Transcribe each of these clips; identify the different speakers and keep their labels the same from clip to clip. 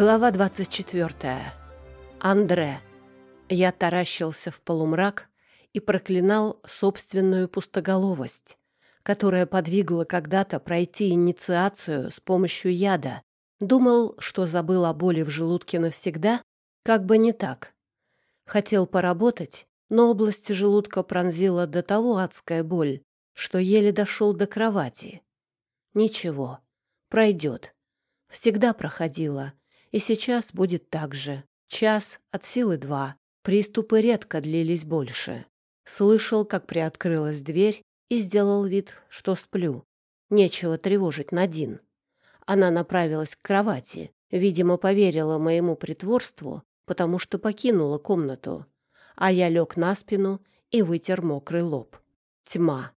Speaker 1: Глава 24. Андре. Я таращился в полумрак и проклинал собственную пустоголовость, которая подвигла когда-то пройти инициацию с помощью яда. Думал, что забыл о боли в желудке навсегда, как бы не так. Хотел поработать, но область желудка пронзила до того адская боль, что еле дошел до кровати. Ничего, пройдет. Всегда проходила и сейчас будет так же. Час от силы два. Приступы редко длились больше. Слышал, как приоткрылась дверь и сделал вид, что сплю. Нечего тревожить Надин. Она направилась к кровати. Видимо, поверила моему притворству, потому что покинула комнату. А я лег на спину и вытер мокрый лоб. Тьма.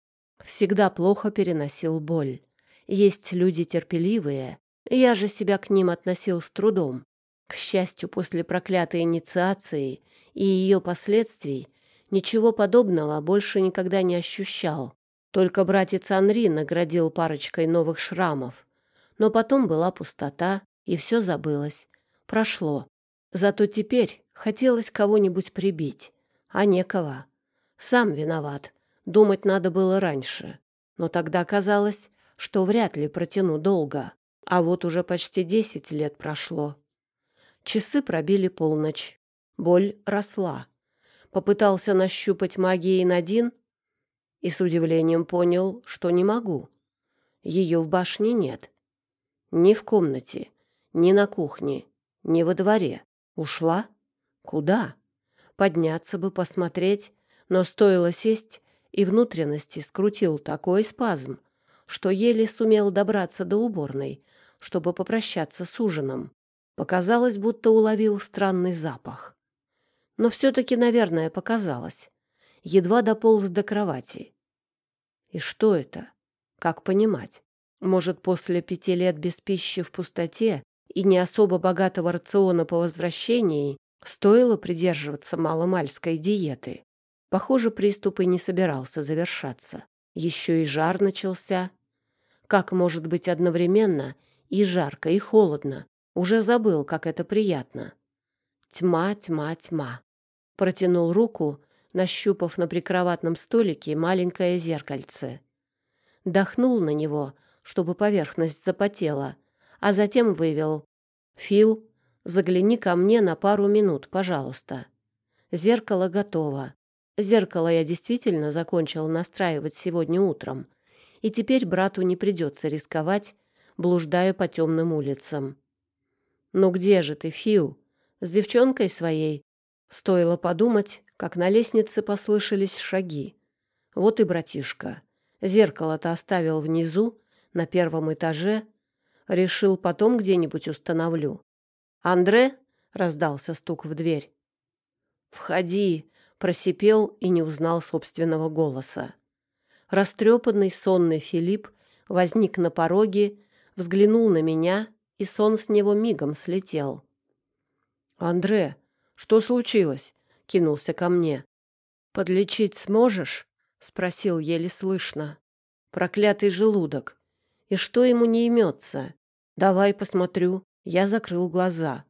Speaker 1: Всегда плохо переносил боль. Есть люди терпеливые, я же себя к ним относил с трудом. К счастью, после проклятой инициации и ее последствий ничего подобного больше никогда не ощущал. Только братец Анри наградил парочкой новых шрамов. Но потом была пустота, и все забылось. Прошло. Зато теперь хотелось кого-нибудь прибить, а некого. Сам виноват. Думать надо было раньше. Но тогда казалось, что вряд ли протяну долго. А вот уже почти десять лет прошло. Часы пробили полночь. Боль росла. Попытался нащупать магией Надин и с удивлением понял, что не могу. Ее в башне нет. Ни в комнате, ни на кухне, ни во дворе. Ушла? Куда? Подняться бы, посмотреть, но стоило сесть, и внутренности скрутил такой спазм, что еле сумел добраться до уборной, чтобы попрощаться с ужином. Показалось, будто уловил странный запах. Но все-таки, наверное, показалось. Едва дополз до кровати. И что это? Как понимать? Может, после пяти лет без пищи в пустоте и не особо богатого рациона по возвращении стоило придерживаться маломальской диеты? Похоже, приступ и не собирался завершаться. Еще и жар начался. Как может быть одновременно и жарко, и холодно. Уже забыл, как это приятно. Тьма, тьма, тьма. Протянул руку, нащупав на прикроватном столике маленькое зеркальце. Дохнул на него, чтобы поверхность запотела, а затем вывел. «Фил, загляни ко мне на пару минут, пожалуйста. Зеркало готово. Зеркало я действительно закончил настраивать сегодня утром, и теперь брату не придется рисковать блуждая по темным улицам. «Ну где же ты, Фил? С девчонкой своей?» Стоило подумать, как на лестнице послышались шаги. Вот и братишка. Зеркало-то оставил внизу, на первом этаже. Решил, потом где-нибудь установлю. «Андре?» — раздался стук в дверь. «Входи!» — просипел и не узнал собственного голоса. Растрепанный сонный Филипп возник на пороге взглянул на меня, и сон с него мигом слетел. «Андре, что случилось?» — кинулся ко мне. «Подлечить сможешь?» — спросил еле слышно. «Проклятый желудок. И что ему не имется? Давай посмотрю». Я закрыл глаза.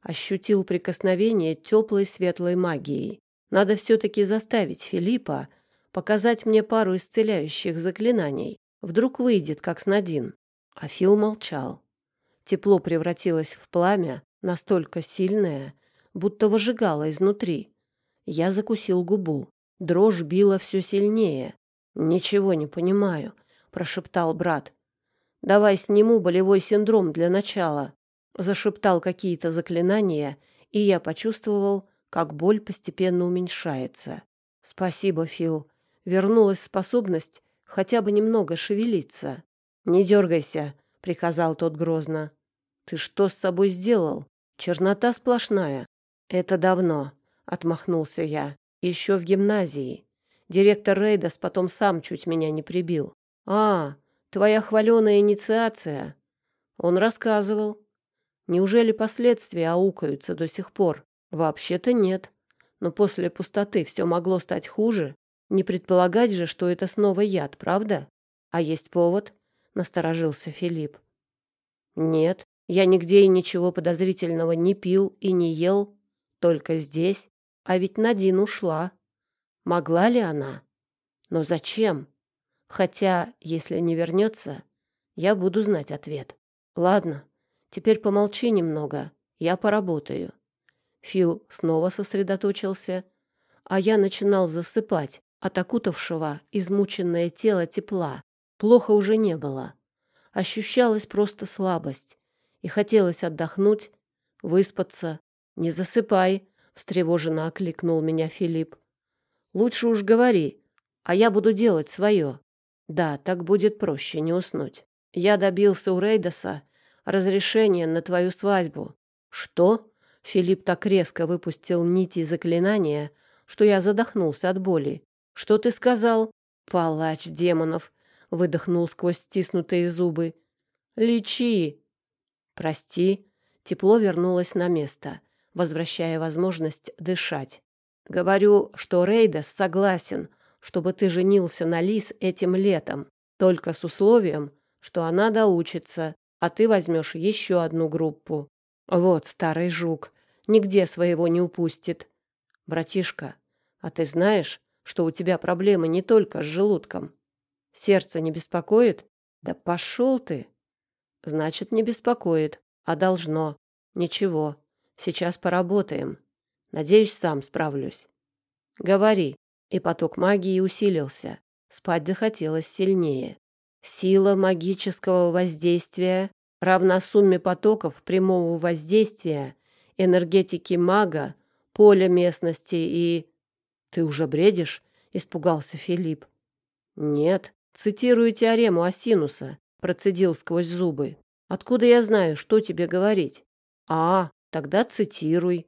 Speaker 1: Ощутил прикосновение теплой светлой магии. Надо все-таки заставить Филиппа показать мне пару исцеляющих заклинаний. Вдруг выйдет, как с Надин. А Фил молчал. Тепло превратилось в пламя, настолько сильное, будто выжигало изнутри. Я закусил губу. Дрожь била все сильнее. «Ничего не понимаю», — прошептал брат. «Давай сниму болевой синдром для начала». Зашептал какие-то заклинания, и я почувствовал, как боль постепенно уменьшается. «Спасибо, Фил. Вернулась способность хотя бы немного шевелиться. «Не дергайся», — приказал тот грозно. «Ты что с собой сделал? Чернота сплошная». «Это давно», — отмахнулся я. «Еще в гимназии. Директор Рейдас потом сам чуть меня не прибил». «А, твоя хваленая инициация». Он рассказывал. Неужели последствия аукаются до сих пор? Вообще-то нет. Но после пустоты все могло стать хуже. Не предполагать же, что это снова яд, правда? А есть повод? Насторожился Филипп. Нет, Я нигде и ничего подозрительного не пил и не ел, только здесь. А ведь Надин ушла. Могла ли она? Но зачем? Хотя, если не вернется, я буду знать ответ. Ладно, теперь помолчи немного, я поработаю. Фил снова сосредоточился, а я начинал засыпать от окутавшего измученное тело тепла. Плохо уже не было. Ощущалась просто слабость, и хотелось отдохнуть, выспаться. «Не засыпай», — встревоженно окликнул меня Филипп. «Лучше уж говори, а я буду делать свое». «Да, так будет проще не уснуть. Я добился у Рейдоса разрешения на твою свадьбу». «Что?» — Филипп так резко выпустил нити заклинания, что я задохнулся от боли. «Что ты сказал?» «Палач демонов!» — выдохнул сквозь стиснутые зубы. «Лечи!» «Прости». Тепло вернулось на место, возвращая возможность дышать. «Говорю, что Рейдес согласен, чтобы ты женился на Лис этим летом, только с условием, что она доучится, а ты возьмешь еще одну группу. Вот старый жук, нигде своего не упустит. Братишка, а ты знаешь, что у тебя проблемы не только с желудком? Сердце не беспокоит? Да пошел ты! Значит, не беспокоит, а должно. Ничего, сейчас поработаем. Надеюсь, сам справлюсь. Говори. И поток магии усилился. Спать захотелось сильнее. Сила магического воздействия равна сумме потоков прямого воздействия, энергетики мага, поля местности и... Ты уже бредишь? Испугался Филипп. Нет, цитирую теорему Асинуса процедил сквозь зубы. Откуда я знаю, что тебе говорить? А, тогда цитируй.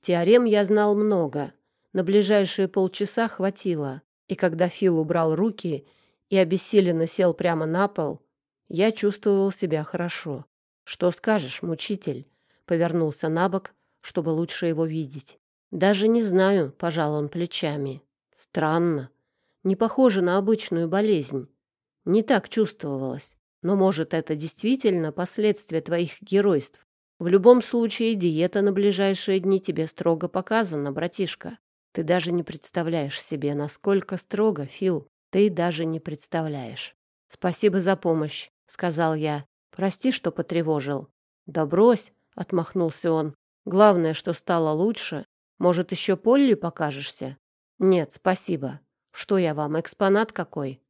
Speaker 1: Теорем я знал много. На ближайшие полчаса хватило. И когда Фил убрал руки и обессиленно сел прямо на пол, я чувствовал себя хорошо. Что скажешь, мучитель? Повернулся на бок, чтобы лучше его видеть. Даже не знаю, пожал он плечами. Странно. Не похоже на обычную болезнь. Не так чувствовалось. Но, может, это действительно последствия твоих геройств. В любом случае, диета на ближайшие дни тебе строго показана, братишка. Ты даже не представляешь себе, насколько строго, Фил. Ты даже не представляешь. Спасибо за помощь, сказал я. Прости, что потревожил. Да брось, отмахнулся он. Главное, что стало лучше. Может, еще Полли покажешься? Нет, спасибо. Что я вам, экспонат какой?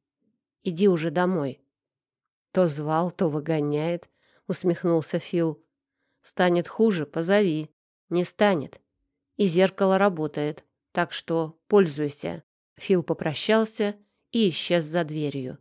Speaker 1: Иди уже домой. То звал, то выгоняет, усмехнулся Фил. Станет хуже, позови. Не станет. И зеркало работает, так что пользуйся. Фил попрощался и исчез за дверью.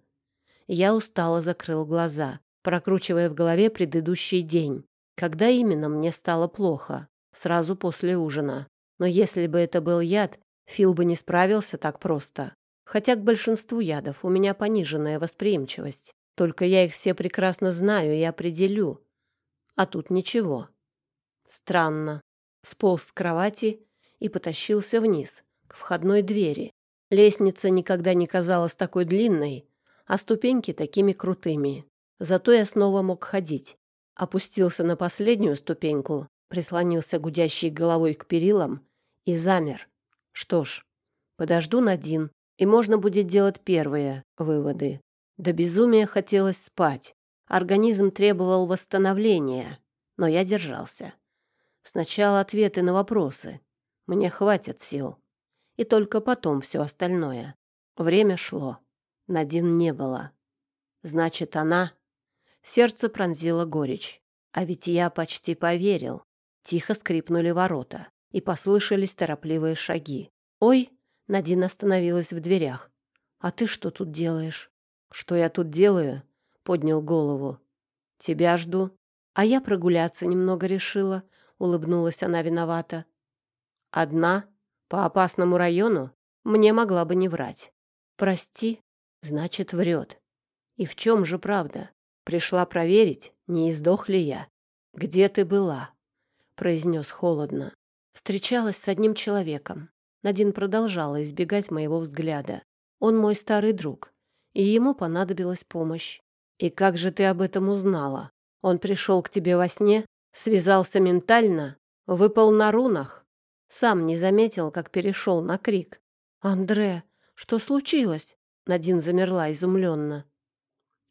Speaker 1: Я устало закрыл глаза, прокручивая в голове предыдущий день. Когда именно мне стало плохо? Сразу после ужина. Но если бы это был яд, Фил бы не справился так просто. Хотя к большинству ядов у меня пониженная восприимчивость. Только я их все прекрасно знаю и определю. А тут ничего. Странно. Сполз с кровати и потащился вниз, к входной двери. Лестница никогда не казалась такой длинной, а ступеньки такими крутыми. Зато я снова мог ходить. Опустился на последнюю ступеньку, прислонился гудящей головой к перилам и замер. Что ж, подожду Надин, и можно будет делать первые выводы. До безумия хотелось спать. Организм требовал восстановления, но я держался. Сначала ответы на вопросы. Мне хватит сил. И только потом все остальное. Время шло. Надин не было. Значит, она... Сердце пронзило горечь. А ведь я почти поверил. Тихо скрипнули ворота, и послышались торопливые шаги. «Ой!» — Надин остановилась в дверях. «А ты что тут делаешь?» «Что я тут делаю?» — поднял голову. «Тебя жду». «А я прогуляться немного решила», — улыбнулась она виновата. «Одна? По опасному району? Мне могла бы не врать». «Прости», значит, врет. И в чем же правда? Пришла проверить, не издох ли я. «Где ты была?» — произнес холодно. Встречалась с одним человеком. Надин продолжала избегать моего взгляда. Он мой старый друг и ему понадобилась помощь. «И как же ты об этом узнала?» Он пришел к тебе во сне, связался ментально, выпал на рунах. Сам не заметил, как перешел на крик. «Андре, что случилось?» Надин замерла изумленно.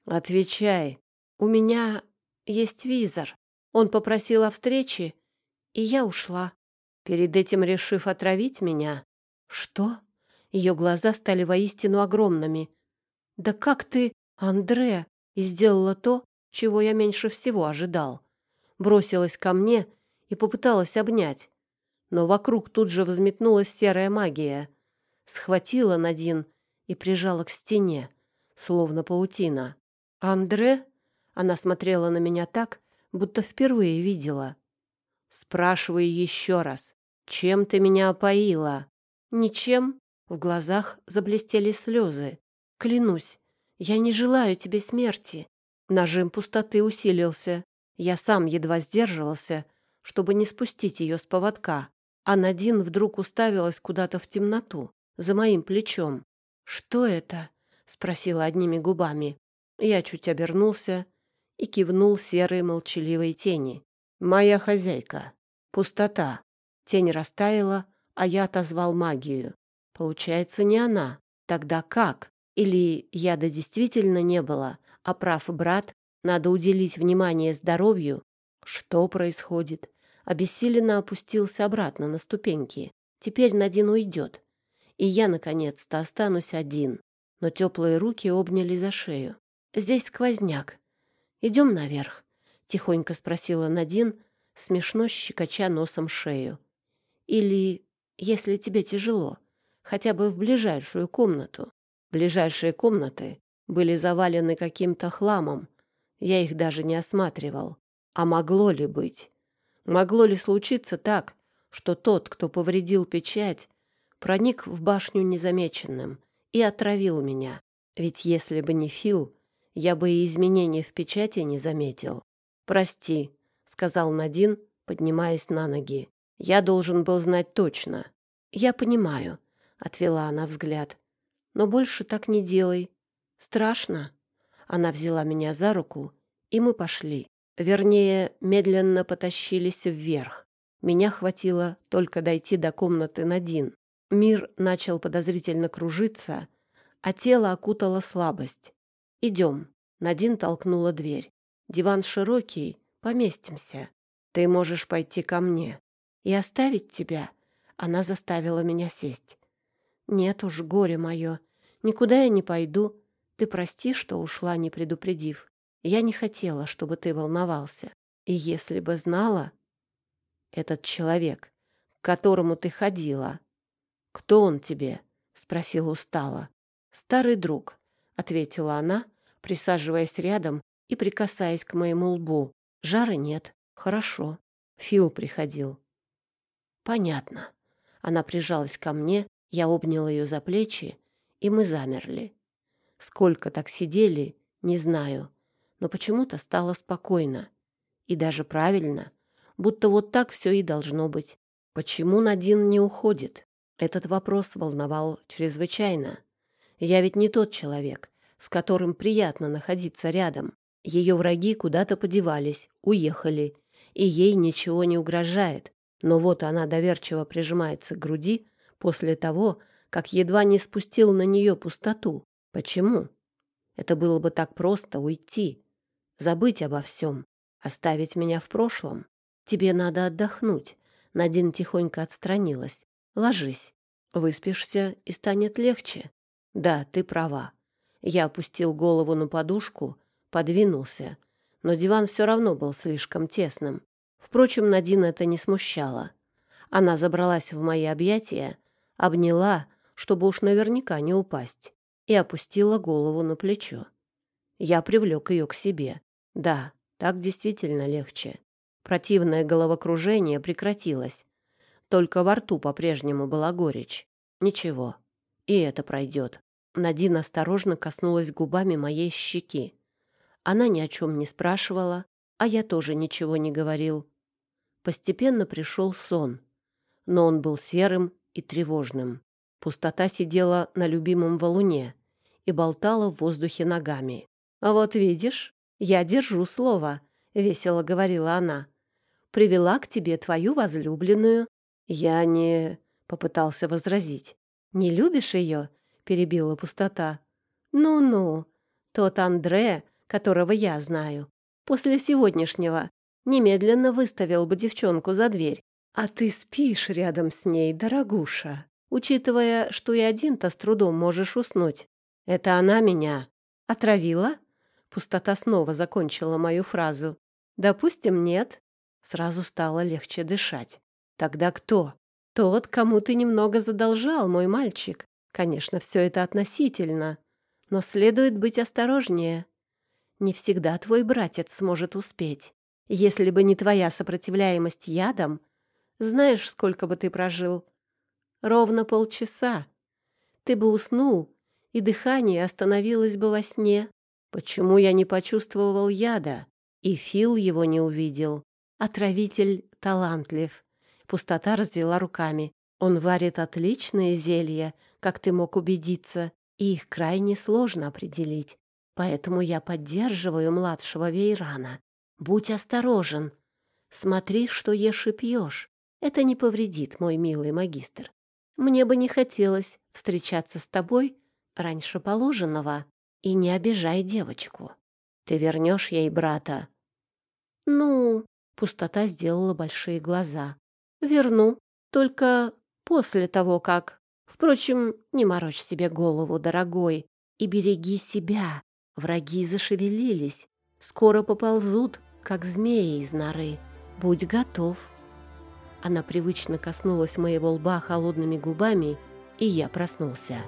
Speaker 1: «Отвечай. У меня есть визор. Он попросил о встрече, и я ушла, перед этим решив отравить меня». «Что?» Ее глаза стали воистину огромными. «Да как ты, Андре, и сделала то, чего я меньше всего ожидал?» Бросилась ко мне и попыталась обнять. Но вокруг тут же взметнулась серая магия. Схватила Надин и прижала к стене, словно паутина. «Андре?» Она смотрела на меня так, будто впервые видела. «Спрашиваю еще раз, чем ты меня опоила?» «Ничем». В глазах заблестели слезы. «Клянусь, я не желаю тебе смерти». Нажим пустоты усилился. Я сам едва сдерживался, чтобы не спустить ее с поводка. А Надин вдруг уставилась куда-то в темноту, за моим плечом. «Что это?» — спросила одними губами. Я чуть обернулся и кивнул серой молчаливой тени. «Моя хозяйка. Пустота». Тень растаяла, а я отозвал магию. Получается, не она. Тогда как? Или яда действительно не было, а прав брат, надо уделить внимание здоровью? Что происходит? Обессиленно опустился обратно на ступеньки. Теперь Надин уйдет. И я, наконец-то, останусь один. Но теплые руки обняли за шею. Здесь сквозняк. Идем наверх? Тихонько спросила Надин, смешно щекоча носом шею. Или, если тебе тяжело, хотя бы в ближайшую комнату. Ближайшие комнаты были завалены каким-то хламом. Я их даже не осматривал. А могло ли быть? Могло ли случиться так, что тот, кто повредил печать, проник в башню незамеченным и отравил меня? Ведь если бы не Фил, я бы и изменения в печати не заметил. «Прости», — сказал Надин, поднимаясь на ноги. «Я должен был знать точно». «Я понимаю», — отвела она взгляд. «Но больше так не делай. Страшно». Она взяла меня за руку, и мы пошли. Вернее, медленно потащились вверх. Меня хватило только дойти до комнаты Надин. Мир начал подозрительно кружиться, а тело окутало слабость. «Идем». Надин толкнула дверь. «Диван широкий, поместимся. Ты можешь пойти ко мне. И оставить тебя?» Она заставила меня сесть. «Нет уж, горе мое. Никуда я не пойду. Ты прости, что ушла, не предупредив. Я не хотела, чтобы ты волновался. И если бы знала... Этот человек, к которому ты ходила... Кто он тебе? Спросил устало. Старый друг, ответила она, присаживаясь рядом и прикасаясь к моему лбу. Жара нет. Хорошо. Фил приходил. Понятно. Она прижалась ко мне, я обнял ее за плечи, и мы замерли. Сколько так сидели, не знаю но почему-то стало спокойно. И даже правильно, будто вот так все и должно быть. Почему Надин не уходит? Этот вопрос волновал чрезвычайно. Я ведь не тот человек, с которым приятно находиться рядом. Ее враги куда-то подевались, уехали, и ей ничего не угрожает. Но вот она доверчиво прижимается к груди после того, как едва не спустил на нее пустоту. Почему? Это было бы так просто уйти, забыть обо всем, оставить меня в прошлом. Тебе надо отдохнуть. Надин тихонько отстранилась. Ложись. Выспишься, и станет легче. Да, ты права. Я опустил голову на подушку, подвинулся. Но диван все равно был слишком тесным. Впрочем, Надин это не смущало. Она забралась в мои объятия, обняла, чтобы уж наверняка не упасть, и опустила голову на плечо. Я привлек ее к себе. Да, так действительно легче. Противное головокружение прекратилось. Только во рту по-прежнему была горечь. Ничего, и это пройдет. Надин осторожно коснулась губами моей щеки. Она ни о чем не спрашивала, а я тоже ничего не говорил. Постепенно пришел сон, но он был серым и тревожным. Пустота сидела на любимом валуне и болтала в воздухе ногами. «А вот видишь, «Я держу слово», — весело говорила она. «Привела к тебе твою возлюбленную». «Я не...» — попытался возразить. «Не любишь ее?» — перебила пустота. «Ну-ну, тот Андре, которого я знаю, после сегодняшнего немедленно выставил бы девчонку за дверь. А ты спишь рядом с ней, дорогуша, учитывая, что и один-то с трудом можешь уснуть. Это она меня отравила?» Пустота снова закончила мою фразу. «Допустим, нет». Сразу стало легче дышать. «Тогда кто?» «Тот, кому ты немного задолжал, мой мальчик. Конечно, все это относительно, но следует быть осторожнее. Не всегда твой братец сможет успеть. Если бы не твоя сопротивляемость ядам, знаешь, сколько бы ты прожил? Ровно полчаса. Ты бы уснул, и дыхание остановилось бы во сне. Почему я не почувствовал яда? И Фил его не увидел. Отравитель талантлив. Пустота развела руками. Он варит отличные зелья, как ты мог убедиться, и их крайне сложно определить. Поэтому я поддерживаю младшего Вейрана. Будь осторожен. Смотри, что ешь и пьешь. Это не повредит, мой милый магистр. Мне бы не хотелось встречаться с тобой раньше положенного. И не обижай девочку. Ты вернешь ей брата. Ну, пустота сделала большие глаза. Верну, только после того, как... Впрочем, не морочь себе голову, дорогой, и береги себя. Враги зашевелились, скоро поползут, как змеи из норы. Будь готов. Она привычно коснулась моего лба холодными губами, и я проснулся.